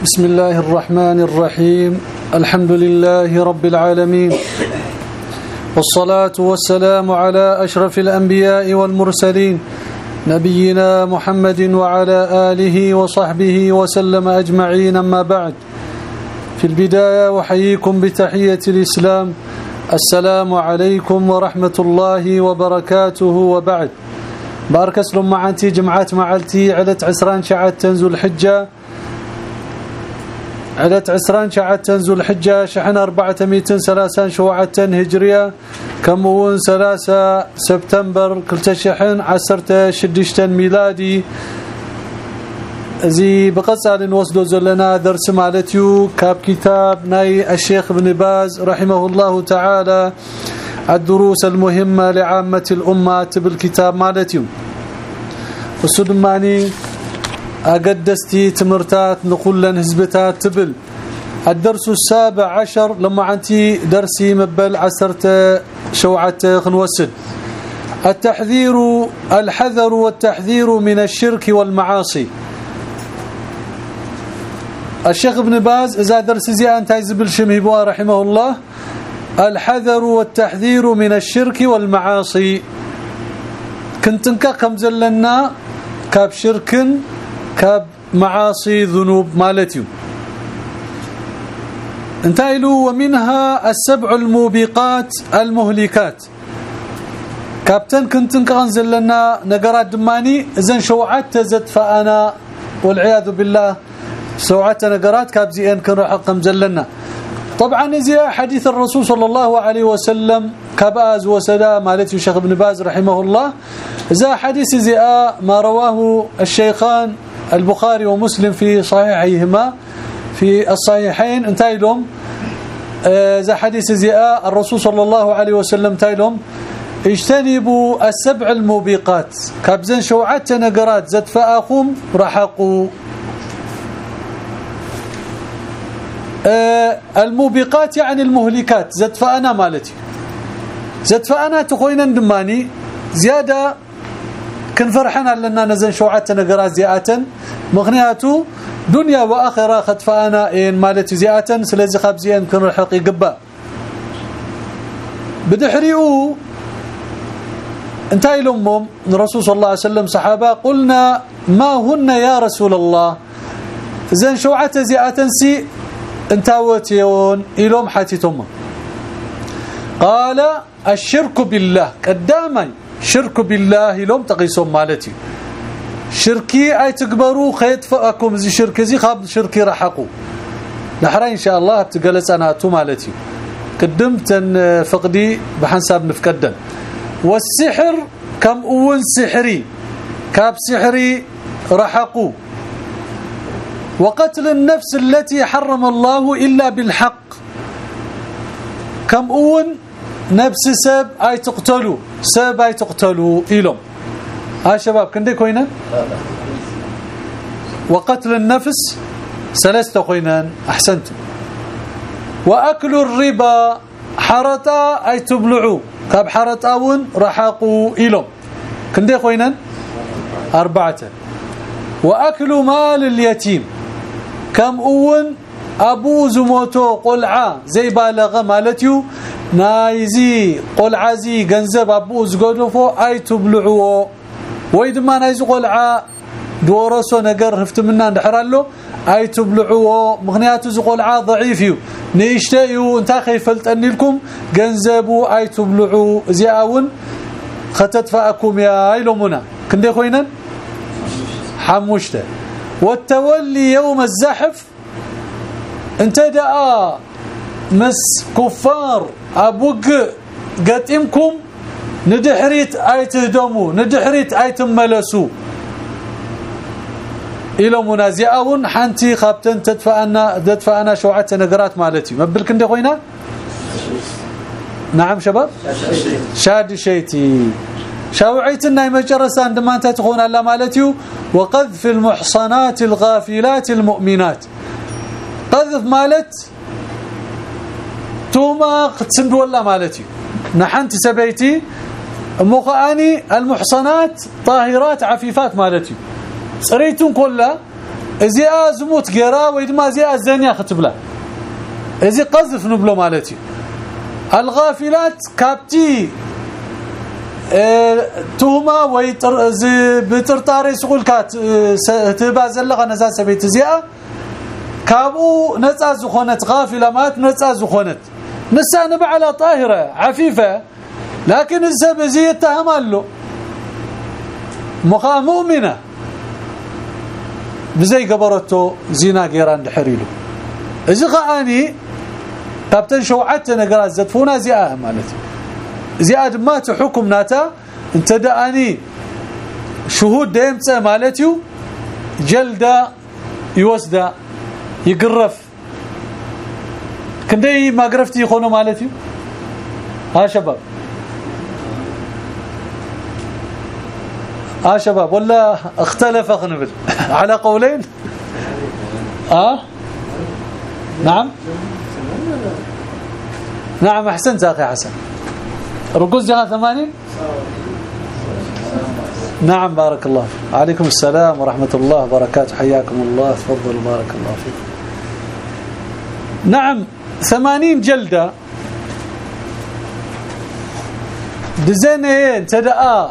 بسم الله الرحمن الرحيم. الحمد لله رب العالمين. والصلاة والسلام على أشرف الأنبياء والمرسلين نبينا محمد وعلى آله وصحبه وسلم أجمعين. أما بعد في البداية وحييكم بتحية الإسلام. السلام عليكم ورحمة الله وبركاته. وبعد بارك اسلم معتي جمعات معلتي علت عسران شعات تنزل الحجة. علت عسران شعات تنزل الحجة شحن 430 شوعة هجرية. كمون ثلاثة سبتمبر كل شحن عسرت شدشتن ميلادي. زي بقصال نوصلوا زلنا درس مالتيو. كاب كتاب ناي الشيخ ابن باز رحمه الله تعالى. الدروس المهمة لعامة الأمة بالكتاب مالتيو. وسدماني أقدستي تمرتات نقول هزبتات تبل. الدرس السابع عشر لما عنتي درسي مبل عسرت شوعة خنوسد. التحذير الحذر والتحذير من الشرك والمعاصي. الشيخ ابن باز إذا درس زي أنت يزبل شمهبوا رحمه الله. الحذر والتحذير من الشرك والمعاصي. كنتنك كم زلنا كاب شرك كاب معاصي ذنوب مالتي انتايلوا ومنها السبع الموبقات المهلكات كابتن كنتن كنزل لنا نقرات دماني اذن شوعت تزت فانا والعياذ بالله سوعت نقرات كابزين كنروح قم زلنا طبعا زي حديث الرسول صلى الله عليه وسلم كباز وسدا مالتي الشيخ ابن باز رحمه الله ذا حديث زي ما رواه الشيخان البخاري ومسلم في صحيحيهما في الصحيحين انتهي لهم. ذا حديث زي الرسول صلى الله عليه وسلم تايلهم اجتنبوا السبع الموبقات. كابزن شوعات نقرات زد فاخم رحقوا. آه الموبقات يعني المهلكات. زد فأنا مالتي. زد فأنا تخوينا دماني. زيادة كن فرحنا لنا نزن شوعات نقرات زياده مغنياته دنيا وآخرة قد فأنا إن مالتي زياده سلازي خبزين كن رحق يقبا بدحريو انتهي لهم الرسول صلى الله عليه وسلم صحابة قلنا ما هن يا رسول الله؟ زين شوعه زياده سي انتاوتيون إلهم حاتيتهم قال الشرك بالله. قداما. شرك بالله لهم تقيسهم مالتي. شركي اي تكبروا خيط فأكم. زي شرك زي خاب شركي رحقوا نحرا إن شاء الله بتجلس أنا تو مالتي. قدمت فقدي بحساب نفقدن والسحر كم اول سحري. كاب سحري رحقوا وقتل النفس التي حرم الله إلا بالحق. كم أون؟ نفس سب أي تقتلوا. سب أي تقتلوا إلهم ها شباب كندي كوينا وقتل النفس ثلاثة كوينان أحسنتم. وأكل الربا حرطا أي تبلعوا. كاب حرطاون رحقوا إلهم كندي كوينان؟ أربعة. وأكل مال اليتيم. كم أون؟ أبو زموتو قلعة زي بالغة مالتيو. نايزي قلعة زي غنزب أبو زغدفو أي تبلعو ويد ما نايزي قلعة دورسو نجر هفتمنا ندحرالو. أي تبلعو مغنياتو زي قلعة ضعيف يو نيشتيو انت خيفلطني لكم غنزبو أي تبلعو. زي اون ختتفاكم يا ايلومنا كندي خوينن؟ حموشته. والتولي يوم الزحف انت دعا مس كفار ابوق قتمكم ندحريت ايتهدموا ندحريت ايتملسوا إلى منازعون حنتي خابتن تدفعنا تدفعنا شوعة نقرات مالتي. مبلك انت خوينا؟ نعم شباب؟ شاد شيتي. شاوعيتنا يمجرس عندما انت تكون على مالتي وقذف المحصنات الغافلات المؤمنات. قذف مالت توما قتسند ولا مالتي نحنت سبيتي مخاني المحصنات طاهرات عفيفات مالتي صريتون كلها ازيا زموت غيرا ويدما ازيا زانيا ختبلا إزي قذف نبلو مالتي الغافلات كابتي تهمه ወይ بترطاري سقولكات تبا زلغه نزا سبيت. زيا كابو نصا زخونت غافله مات نصا زخونت نسا نبعله طاهره عفيفه لكن الزب زي يتهم له مخا مؤمنه بزي قبرته زينا غيران دحريلو اذا قاني كابتن شوعت نغرات زدفونا زيا مالتي زياد ما حكم ناتا انت داني شهود ديمصه مالتيو جلده يوسدا يقرف كندي ما قرفتي يخونو مالتيو ها شباب ها شباب ولا اختلف خنبل على قولين آه نعم نعم احسنت أخي حسن ركوز جهه 80 نعم بارك الله عليكم السلام ورحمة الله وبركاته حياكم الله تفضل بارك الله فيك نعم ثمانين جلدة. دزينين تدعى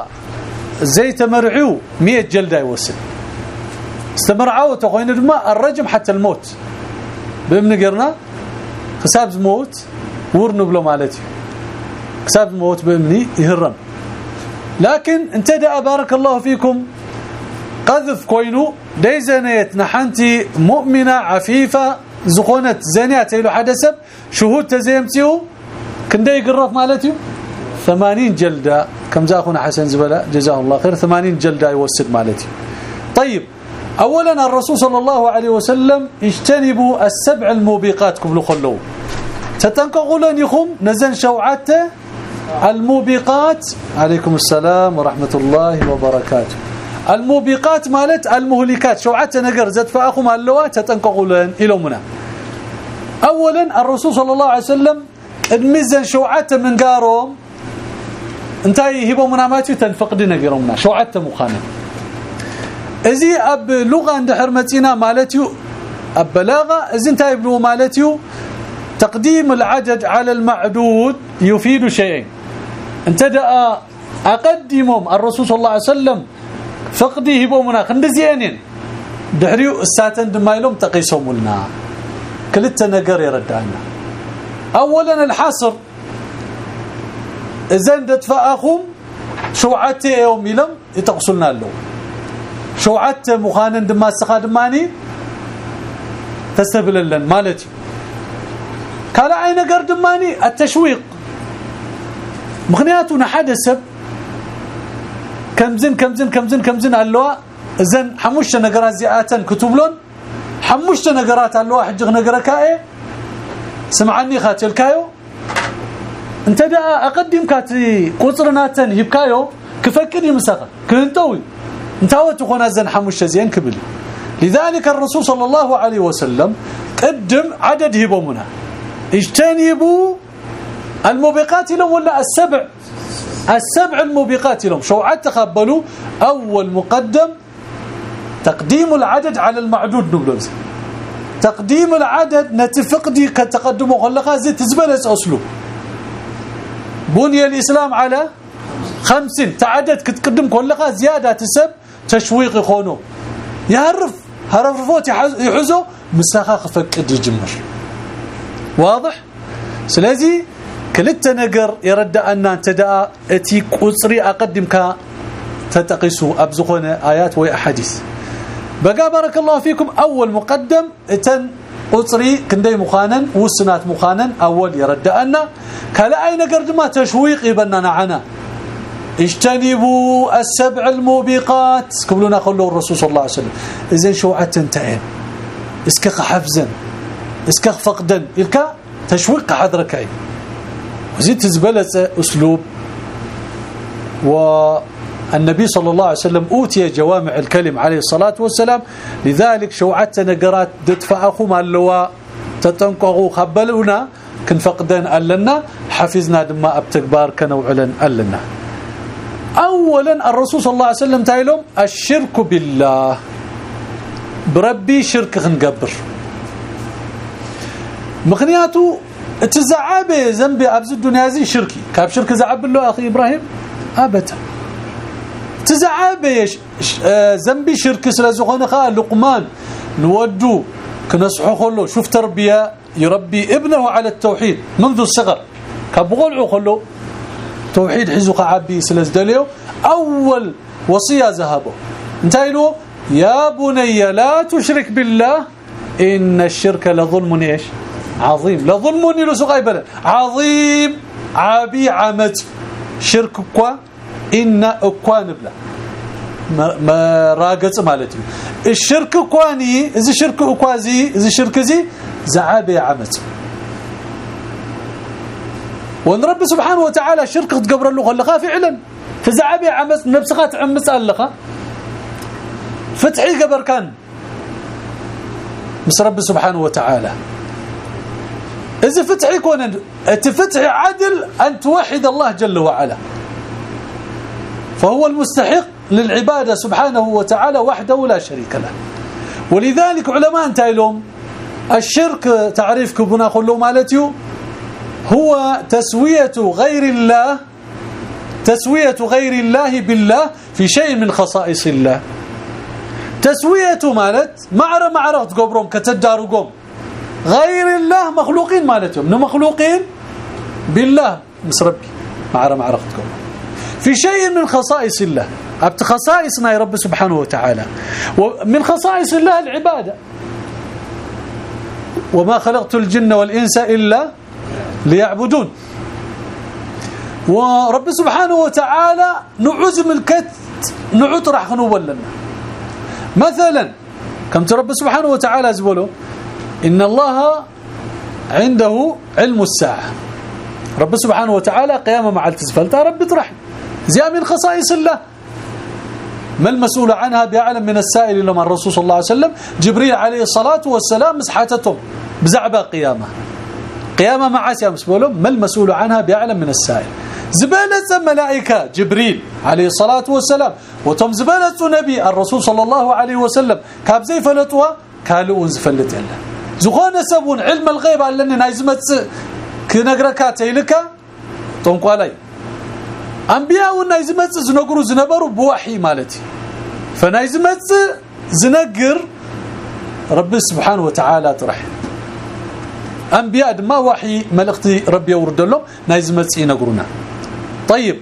زي تمرعو مئة جلدة يوصل. استمرعوا تقوين الماء الرجم حتى الموت. بمن قرنا حساب موت ورنو بلو مالتي. حساب الموت بامني يهرم. لكن انتدى بارك الله فيكم. قذف كوينو دي زنيت نحنتي مؤمنة عفيفة. زخونت زنيات له حدث شهود تزيمتيو كندي يقرف مالتي 80 جلدة كم زاخونا حسن زبلة جزاه الله خير 80 جلدة يوسد مالتي طيب اولا الرسول صلى الله عليه وسلم اجتنبوا السبع الموبقات قبل خلو تتنققوا يخم نزن شوعته الموبقات عليكم السلام ورحمة الله وبركاته الموبقات مالت المهلكات. شوعت نقر زد فأخو مالوا تتنققوا إلى اولا الرسول صلى الله عليه وسلم إدمزن شوعت من قارهم انتي هبوا مناماتي تنفقد نقرمنا. شوعت مخانا ازي أب لغة عند حرمتنا مالتيو أب بلاغة ازي انتي بلو مالتيو تقديم العدد على المعدود يفيد شيئين. انتدأ أقدمهم الرسول صلى الله عليه وسلم فقدي هبومنا خندزيانين دحريو الساتن دمايلهم تقيسهم لنا كلت نجر يردعنا. اولا الحصر. إذن دتفاخهم شوعتي يوم يلم يتقصلنا له شوعت مخانن دما سخادماني تستبللن مالتي. كلا أي نجر دماني؟ التشويق. مخنياتنا حدث كمزن كمزن كمزن كمزن اللواء إذن حموش نغرات زياتن كتبلون حموش نغرات اللواء حجغ نغركاي سمعني خاتلكايو انت دا أقدم كاتي قصرناتن يبكايو كفكر يمسخ. كنتوي. انتاو تكون ازن حموش زين كبل. لذلك الرسول صلى الله عليه وسلم قدم عدد هبومنا. اجتنبوا الموبقات لهم ولا السبع. السبع الموبقات لهم. شوعات تقبلوا؟ أول مقدم تقديم العدد على المعدود نقول تقديم العدد نتفقدي كتقدم وخلقها زي تزبلس أسلوب بني الإسلام على خمس تعدد كتقدم كلها زيادة تسب تشويق يخونو يهرف هرفوت يحزو. مساخة فقد يجمر واضح؟ سلازي كلت نجر يرد ان تدا اتي قصري اقدمك تتقسو ابزخونه ايات واحاديث بقى بارك الله فيكم اول مقدم اتن قصري كندي مخانن وسنات مخانن اول يرد ان كلا اي نجر ما تشويق يبننا عنا اجتنبوا السبع الموبقات قبلنا قالوا الرسول صلى الله عليه وسلم اذا شوعه انتين اسك حفزا اسك فقدا الك تشويق حضرك اي زيت زبلت أسلوب. والنبي صلى الله عليه وسلم أوتي جوامع الكلم عليه الصلاة والسلام. لذلك شوعت نقرات دتفاخو اللواء تتنقغوا خبلونا. كنفقدن ألنا حفظنا دما ابتكبار كنوعلن ألنا. اولا الرسول صلى الله عليه وسلم تايلهم الشرك بالله. بربي شرك خنقبر مخنياتو تزعابه ذنبي أبز الدنيا زي شركي. كاب شرك زعب له أخي إبراهيم؟ أبدا. تزعابه ذنبي شرك سلازخونه خا لقمان. نودو كنصحو خلو. شوف تربية يربي ابنه على التوحيد منذ الصغر. كبغلعو خلو. توحيد حزق عبي سلازدليو أول وصية ذهبه انتايلو يا بني لا تشرك بالله. إن الشرك لظلم. إيش؟ عظيم. لظلم لسقايبل عظيم. عابي عمت شرك كوا إن اكوان بلا ما راقص مالتي الشرك كواني إذا شرك اكوازي إذا شرك زي زعابي عمت وإن رب سبحانه وتعالى شرك تقبر له خلقها فعلا. فزعابي عمت نفسها تعمس لها فتحي قبر كان. مس رب سبحانه وتعالى. إذا فتح يكون التفتح عدل أن توحد الله جل وعلا. فهو المستحق للعبادة سبحانه وتعالى وحده لا شريك له. ولذلك علماء انتايلهم الشرك تعريف بنا له مالتيو هو تسوية غير الله تسوية غير الله بالله في شيء من خصائص الله. تسوية مالت معرة معرة تقبرهم كتدارقهم. غير الله مخلوقين مالتهم. مخلوقين؟ بالله. مسربي معرة معرة تقبرهم في شيء من خصائص الله. أبت خصائصنا يا رب سبحانه وتعالى. ومن خصائص الله العبادة. وما خلقت الجن والإنس إلا ليعبدون. ورب سبحانه وتعالى نعوز ملكت نعوت راح نوبل لنا مثلا كم ترب سبحانه وتعالى زبله إن الله عنده علم الساعة. رب سبحانه وتعالى قيامة مع التسفلت رب ترح زي من خصائص الله. ما المسؤول عنها بأعلم من السائل لما الرسول صلى الله عليه وسلم جبريل عليه الصلاة والسلام مسحاتهم بزعبة قيامة. قيامة مع عسيا مسبولهم ما المسؤول عنها بأعلم من السائل؟ زبالة ملائكة جبريل عليه الصلاة والسلام. وتم زبالة نبي الرسول صلى الله عليه وسلم. كاب زي فلتوا كالو زفلت يلا زخون سبون علم الغيب لأن نايزمت كنغركا تيلكا طنقالي انبياء ونايزمت زنغرو زنبروا بوحي مالتي فنايزمت زنقر رب سبحانه وتعالى ترحي انبياء ما وحي ملختي ربي يورد لهم نايزمت ينغرونا طيب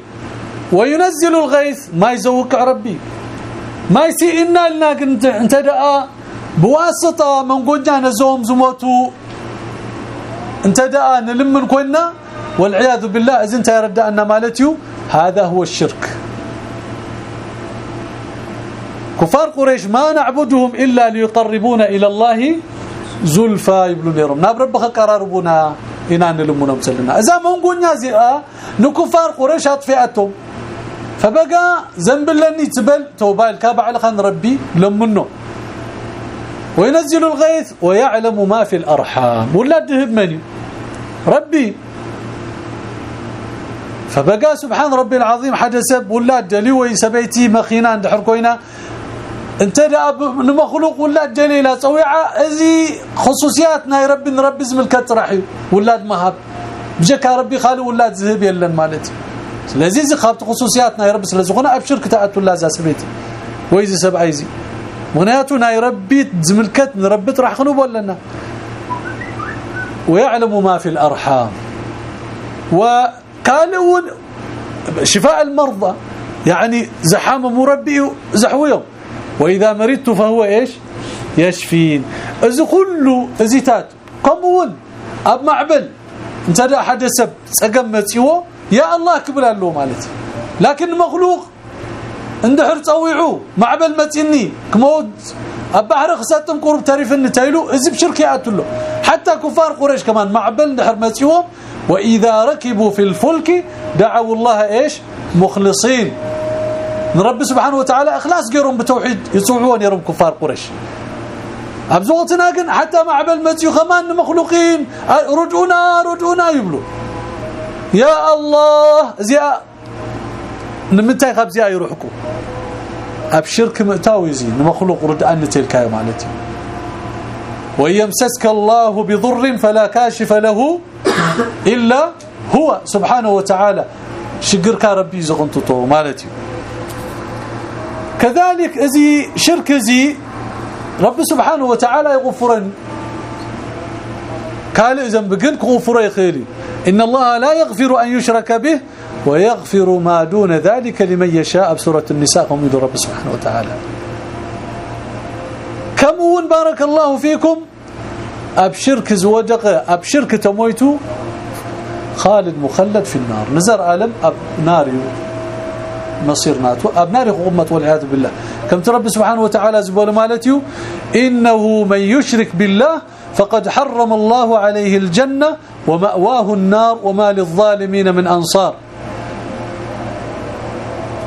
وينزل الغيث ما يزوق ربي ما يسي إنا لنا انت بواسطة من قجا نزوم زموتو انت دعا نلمن كنا والعياذ بالله اذا انت يرد أن مالتيو هذا هو الشرك. كفار قريش ما نعبدهم إلا ليقربونا إلى الله زلفى يبلون يرم ناب ربك قراربنا إنا نلمنا مسلنا إذا منقونا زئا نكفار قريش أطفئتهم. فبقى ذنب لني تبل توبال على خان ربي لمنه وينزل الغيث ويعلم ما في الأرحام. ولا الدهب مني. ربي. فبقى سبحان ربي العظيم حدسب ولا الدلي ويسبيتي مخينا عند حركوينا. انت لاب مخلوق ولا جليله صويعه ازي خصوصياتنا يا ربي نربي زم الكترحي ولاد مهب بجك ربي خالي ولاد ذهب يلن مالتي. لذيذ خابت خصوصياتنا يا ربي سلازقنا ابشر كتاعت ولا زاسبيتي. ويزي سبعيزي مناتنا ناي ربيت زملكتنا ربيت راح خنوب ولنا ويعلم ما في الأرحام. وقالوا شفاء المرضى. يعني زحام مربي زحويهم. وإذا مرضت فهو إيش؟ يشفين. إذ كل إزيتات قمول أب معبل. انت حدا حد سب سقمت يا الله كبر له مالتي. لكن مخلوق اندحر تصويعو. معبل متيني. كمود. البحر خساتم قرب تعرفن تايلو. اذ بشرك ياتلو حتى كفار قريش كمان. معبل اندحر متيوم وإذا ركبوا في الفلك دعوا الله إيش؟ مخلصين. رب سبحانه وتعالى إخلاص غيرهم بتوحيد يصوعون يرم كفار قريش. ابزوتنا كن حتى معبل متيو كمان مخلوقين. رجعونا رجعونا يبلو. يا الله. زيا نمتاي خبزيا يروحكم ابشرك مئتاوي زي مخلوق رد ان تلك مالتي ويمسسك الله بضر فلا كاشف له إلا هو سبحانه وتعالى شقرك ربي زغنتو مالتي كذلك ازي شرك زي رب سبحانه وتعالى يغفرن قال اذا بقلك غفر يخيلي إن الله لا يغفر أن يشرك به ويغفر ما دون ذلك لمن يشاء بسورة النساء هم يدور رب سبحانه وتعالى. كم بارك الله فيكم؟ أبشرك زوجق أبشرك تمويتو خالد مخلد في النار. نزر عالم أب نار مصير ناتو. أب نار غمت والعياذ بالله. كم ترب سبحانه وتعالى زبول مالتيو؟ إنه من يشرك بالله فقد حرم الله عليه الجنة ومأواه النار وما للظالمين من أنصار.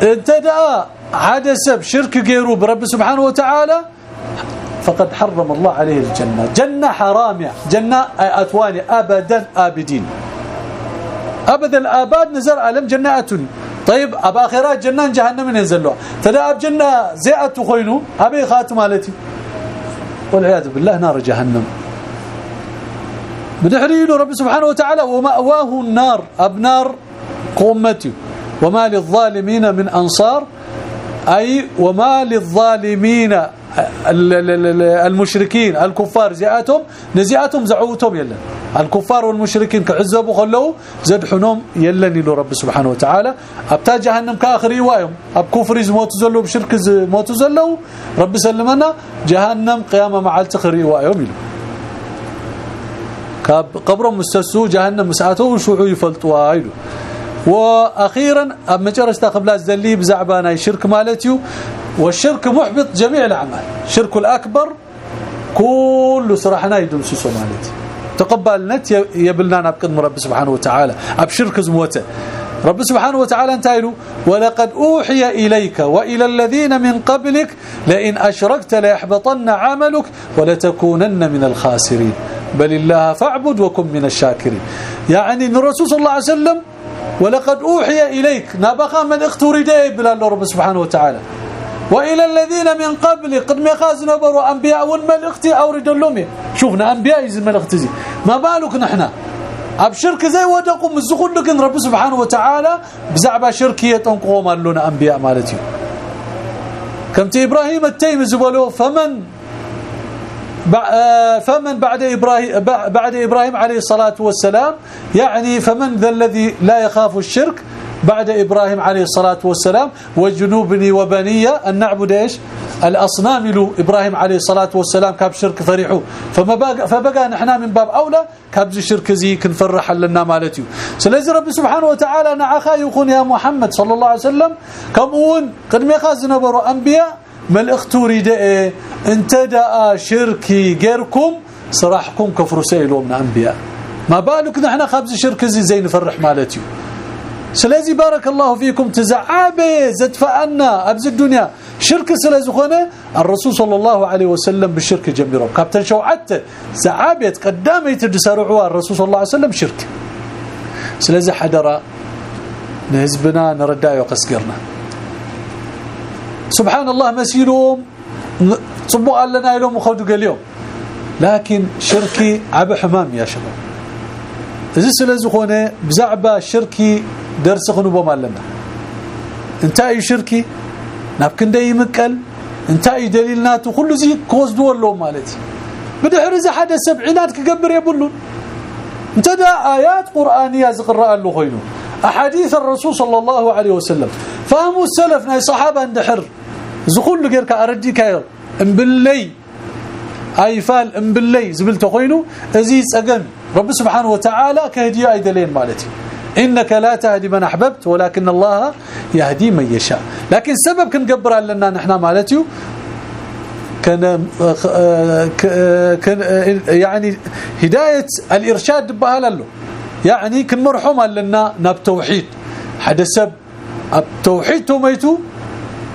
انتدأ حدث شرك غيره برب سبحانه وتعالى فقد حرم الله عليه الجنة. جنة حرامية جنة أتواني أبدا آبدين. أبدا الآباد نزل علم جنة. طيب أب اخرات جنان جهنم ينزل له. تدأ أب جنة زيئت خوينو أبي خاتم مالتي. والعياذ بالله نار جهنم. بدحريله رب سبحانه وتعالى ومأواه النار ابنار قومتي. وما للظالمين من أنصار أي وما للظالمين المشركين الكفار زياتهم نزياتهم زعوتهم يلا. الكفار والمشركين كعذبوا خلوا زدحنهم يلا له رب سبحانه وتعالى. أبتا جهنم كآخر يوايهم. أب كفر يموت زلوا بشرك موت زلوا رب سلمنا جهنم قيامة مع التخر يوايهم قبرهم مستسو جهنم مساته وشوعوا يفلطوا ايدو وأخيرا مجرستا قبل الزلي بزعبانا شرك مالتيو والشرك محبط جميع الأعمال. شرك الأكبر كل سرحنا يدمسسو مالتي تقبل نت يبلنا نبقد رب سبحانه وتعالى. ابشرك زموته. رب سبحانه وتعالى انتايلو ولقد أوحي إليك وإلى الذين من قبلك لئن أشركت ليحبطن عملك ولتكونن من الخاسرين. بل الله فاعبد وكن من الشاكرين. يعني الرسول صلى الله عليه وسلم ولقد أوحي إليك. نبقى من اختردي بلا رب سبحانه وتعالى. وإلى الذين من قبل قد ميقاز نبروا أنبياء والملختي أورد اللومي شوفنا أنبياء يزي الملختي زي. ما بالك نحن؟ ابشرك زي ودقوا مزخون لكن رب سبحانه وتعالى بزعبا شركيه تنقوم لنا أنبياء مالتي. كمت إبراهيم التيم زبلوا فمن فمن بعد إبراهيم بعد إبراهيم عليه الصلاة والسلام يعني فمن ذا الذي لا يخاف الشرك بعد إبراهيم عليه الصلاة والسلام وجنوبني وبني أن نعبد إيش؟ الأصنام. له إبراهيم عليه الصلاة والسلام كاب شرك فرحوا فما بقى فبقى نحن من باب أولى كاب شرك زي كنفرح لنا مالتي سلازي رب سبحانه وتعالى نعخا يكون يا محمد صلى الله عليه وسلم كمون قد ما يخازن برو أنبياء ما الاختوري ده انت دا شركي غيركم صراحكم كفر سيلوا من أنبياء. ما بالك نحن خبز شرك زي زي نفرح مالتي. سلازي بارك الله فيكم تزعابه زدفأنا أبز الدنيا. شرك سلازخونه الرسول صلى الله عليه وسلم بالشرك جميره كابتن شوعت زعابه قدامي تدسرعوا الرسول صلى الله عليه وسلم شرك سلازي حدرا نهزبنا نرداء وقسقرنا سبحان الله مسيرهم صبوا لنا لهم وخذوا اليوم. لكن شركي عب حمام يا شباب. إذا سلازخونه بزعبة شركي درس خنبوم لنا. انت اي شركي ناب كندي يمقل انت اي دليلنات كل زي كوزدو له مالتي. بدحر إذا حدا سبعينات كقبر يبلون. انت دا آيات قرآنية زقرا له خينو أحاديث الرسول صلى الله عليه وسلم. فهموا السلف ناي صحابة اندحر. ام باللي أي فال ام باللي زبلت خوينو ازي صقم رب سبحانه وتعالى كهدية أي دليل مالتي. إنك لا تهدي من أحببت ولكن الله يهدي من يشاء. لكن سبب كنقبر لنا نحن مالتيو كان كان يعني هداية الإرشاد بها له. يعني كن مرحوم لنا ناب توحيد. حدا سب. التوحيد توميتو.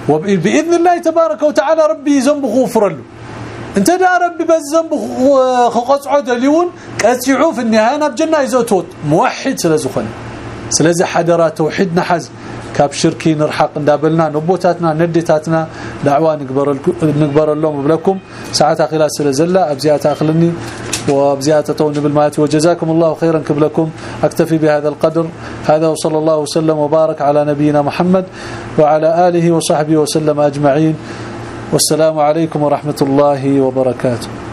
وباذن الله تبارك وتعالى ربي ذنب غفر له. انت يا ربي بذنب خقصعو اليون قصيعو في النهاية بجنا يزوتوت موحد سلازخن سلاز حدرا توحدنا حز كاب شركي نرحق ندابلنا نبوتاتنا نديتاتنا دعوة نقبر نكبر اللوم بلكم. ساعات اخلا سلازلا أبزيات أخلني. وبزيادة طول بالمات وجزاكم الله خيرا قبلكم. أكتفي بهذا القدر. هذا وصلى الله وسلم وبارك على نبينا محمد وعلى آله وصحبه وسلم أجمعين. والسلام عليكم ورحمة الله وبركاته.